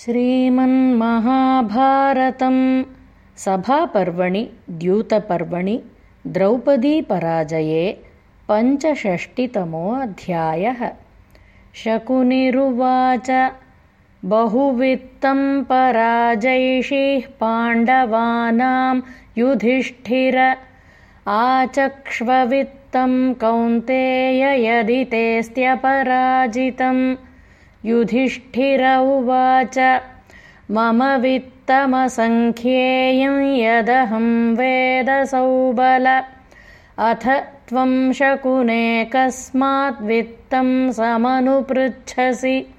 श्रीमन्महाभारतं सभापर्वणि द्यूतपर्वणि द्रौपदीपराजये पञ्चषष्टितमोऽध्यायः। शकुनिरुवाच बहुवित्तं पराजैषीः पाण्डवानां युधिष्ठिर आचक्ष्ववित्तं कौन्तेय यदि तेऽस्त्यपराजितम् युधिष्ठिर उवाच। मम वित्तमसङ्ख्येयं यदहं वेदसौबल। अथ त्वं शकुने कस्माद्वित्तं समनुपृच्छसि।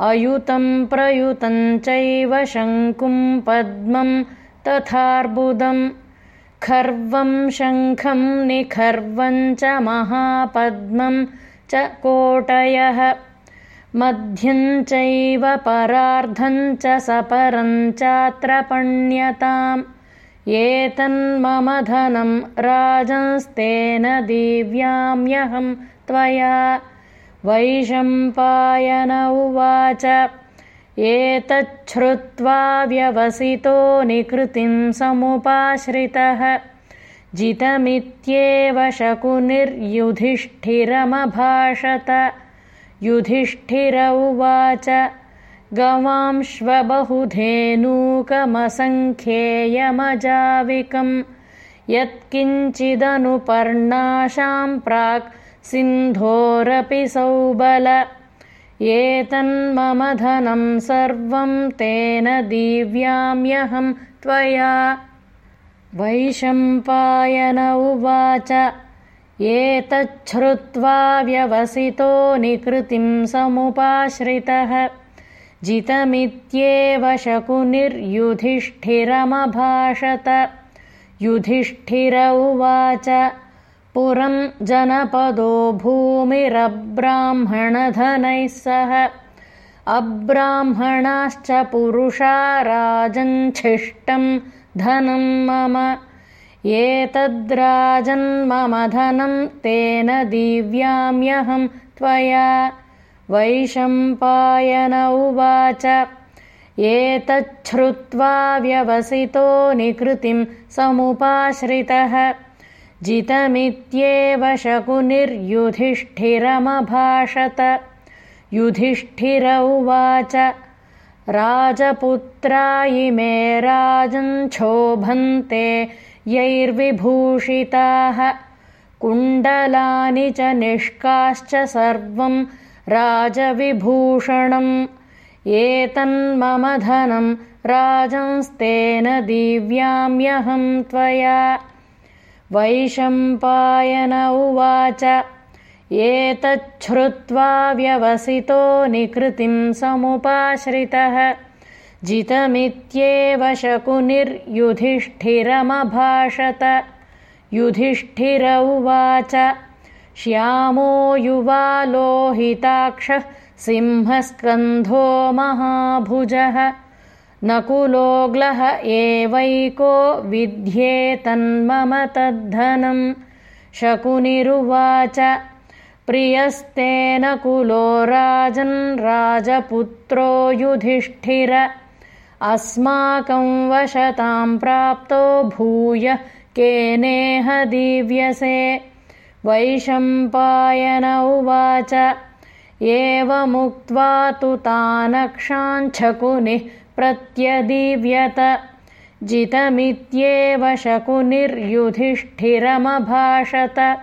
अयुतं प्रयुतं चैव शङ्कुं पद्मं तथार्बुदं खर्वं शङ्खं निखर्वं च महापद्मं च कोटयः मध्यं चैव परार्धं च सपरं चात्र पण्यताम् एतन्मम धनं राजंस्तेन दिव्याम्यहं त्वया। वैशम्पायन उवाच एतच्छ्रुत्वा व्यवसितो निकृतिं समुपाश्रितः। जितमित्येव शकुनिर्युधिष्ठिरमभाषत युधिष्ठिर उवाच गवांश्वबहुधेनूकमसङ्ख्येयमजाविकं यत्किञ्चिदनुपर्णाशां प्राक् सिन्धोरपि सौबल। एतन्मम धनं सर्वं तेन दिव्याम्यहं त्वया। वैशम्पायन उवाच एतच्छ्रुत्वा व्यवसितो निकृतिं समुपाश्रितः। जितमित्येव शकुनिर्युधिष्ठिरमभाषत। युधिष्ठिर उवाच पुरं जनपदो भूमिरब्राह्मणधनैः सह। अब्राह्मणाश्च पुरुषा राजञ्छिष्टं धनं मम एतद्राजन्ममधनं तेन दिव्याम्यहं त्वया। वैशम्पायन उवाच एतच्छ्रुत्वा व्यवसितो निकृतिं समुपाश्रितः। जितमित्येव शकुनिर्युधिष्ठिरमभाषत युधिष्ठिर उवाच राजपुत्रा इमे राजञ्छोभन्ते यैर्विभूषिताः। कुण्डलानि च निष्काश्च सर्वं राजविभूषणम्। एतन्मम धनं राजंस्तेन दिव्याम्यहं त्वया। वैशम्पायन उवाच एतच्छ्रुत्वा व्यवसितो निकृतिं समुपाश्रितः जितमित्येव शकुनिर्युधिष्ठिरमभाषत। युधिष्ठिर उवाच श्यामो युवा लोहिताक्षः सिंहस्कन्धो महाभुजः। नकुलोग्लः एवैको विध्येतन्मम तद्धनं शकुनिरुवाच प्रियस्तेन कुलो राजन् राजपुत्रो युधिष्ठिर अस्माकं वशतां प्राप्तो भूय केनेह दीव्यसे। वैशम्पायन उवाच एवमुक्त्वा तु तानक्षाञ्छकुनिः प्रत्यदीव्यत। जितमित्येव शकुनिर्युधिष्ठिरमभाषत